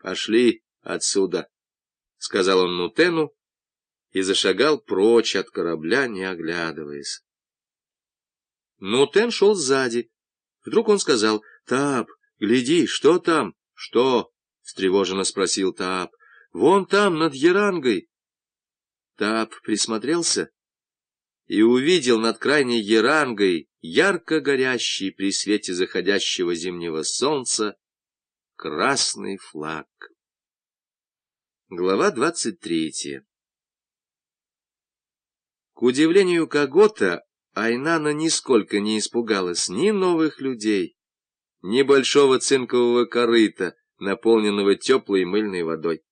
Пошли отсюда, — сказал он Нутену и зашагал прочь от корабля, не оглядываясь. Нутен шел сзади. Вдруг он сказал, — Тап, гляди, что там? — Что? — встревоженно спросил Тап. — Вон там, над Ярангой. Тап присмотрелся и увидел над крайней Ярангой, ярко горящий при свете заходящего зимнего солнца, красный флаг. Глава двадцать третья К удивлению Кагота, Айнана нисколько не испугалась ни новых людей, ни большого цинкового корыта, наполненного теплой мыльной водой.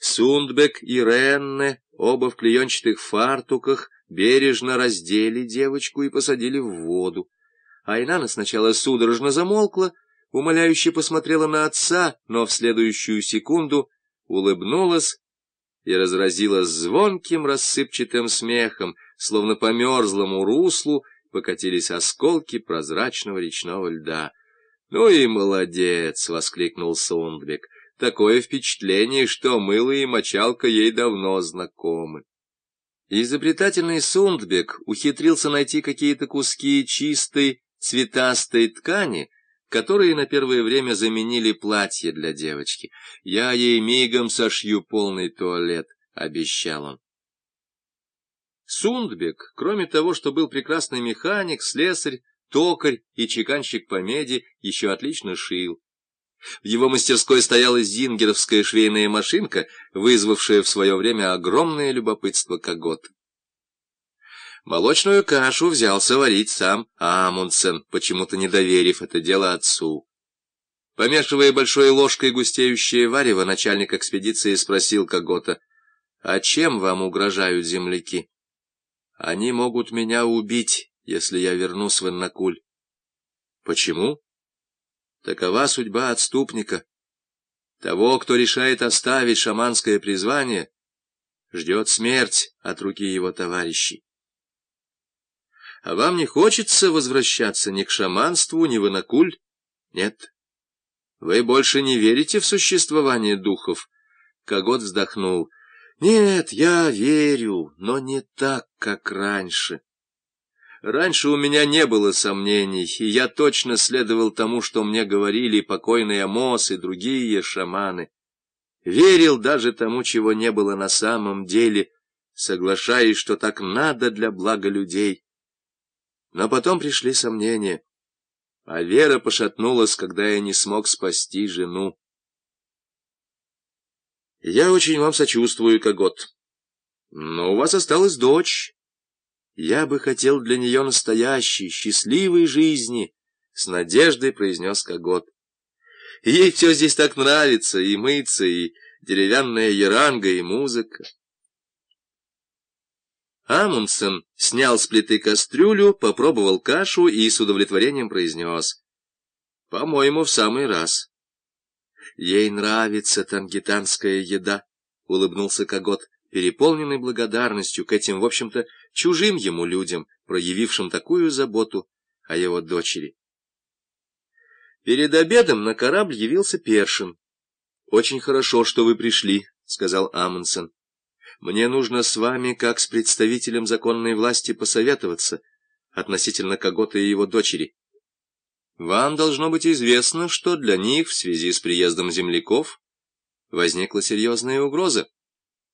Сундбек и Ренне, оба в клеенчатых фартуках, бережно раздели девочку и посадили в воду. Айнана сначала судорожно замолкла, умоляюще посмотрела на отца, но в следующую секунду улыбнулась и разразилась звонким рассыпчатым смехом, словно по мерзлому руслу покатились осколки прозрачного речного льда. — Ну и молодец! — воскликнул Сундбек. — Такое впечатление, что мыло и мочалка ей давно знакомы. Изобретательный Сундбек ухитрился найти какие-то куски чистой цветастой ткани, которые на первое время заменили платье для девочки. Я ей мигом сошью полный туалет, — обещал он. Сундбек, кроме того, что был прекрасный механик, слесарь, токарь и чеканщик по меди, еще отлично шил. В его мастерской стояла зингеровская швейная машинка, вызвавшая в свое время огромное любопытство Когота. Молочную кашу взялся варить сам Амундсен, почему-то не доверив это дело отцу. Помешивая большой ложкой густеющее варево, начальник экспедиции спросил Когота, «А чем вам угрожают земляки?» «Они могут меня убить, если я вернусь в Иннакуль». «Почему?» «Такова судьба отступника. Того, кто решает оставить шаманское призвание, ждет смерть от руки его товарищей. А вам не хочется возвращаться ни к шаманству, ни в инакуль? Нет. Вы больше не верите в существование духов? Когот вздохнул. Нет, я верю, но не так, как раньше. Раньше у меня не было сомнений, и я точно следовал тому, что мне говорили покойный Амос и другие шаманы. Верил даже тому, чего не было на самом деле, соглашаясь, что так надо для блага людей. Но потом пришли сомнения, а вера пошатнулась, когда я не смог спасти жену. Я очень вам сочувствую, Когот. Но у вас осталась дочь. Я бы хотел для нее настоящей, счастливой жизни, — с надеждой произнес Когот. Ей все здесь так нравится, и мыться, и деревянная яранга, и музыка. Амундсен снял с плиты кастрюлю, попробовал кашу и с удовлетворением произнес. — По-моему, в самый раз. — Ей нравится тангитанская еда, — улыбнулся Когот, переполненный благодарностью к этим, в общем-то, чужим ему людям, проявившим такую заботу о его дочери. Перед обедом на корабль явился Першин. — Очень хорошо, что вы пришли, — сказал Амундсен. Мне нужно с вами, как с представителем законной власти, посоветоваться относительно Когота и его дочери. Вам должно быть известно, что для них в связи с приездом земляков возникла серьезная угроза.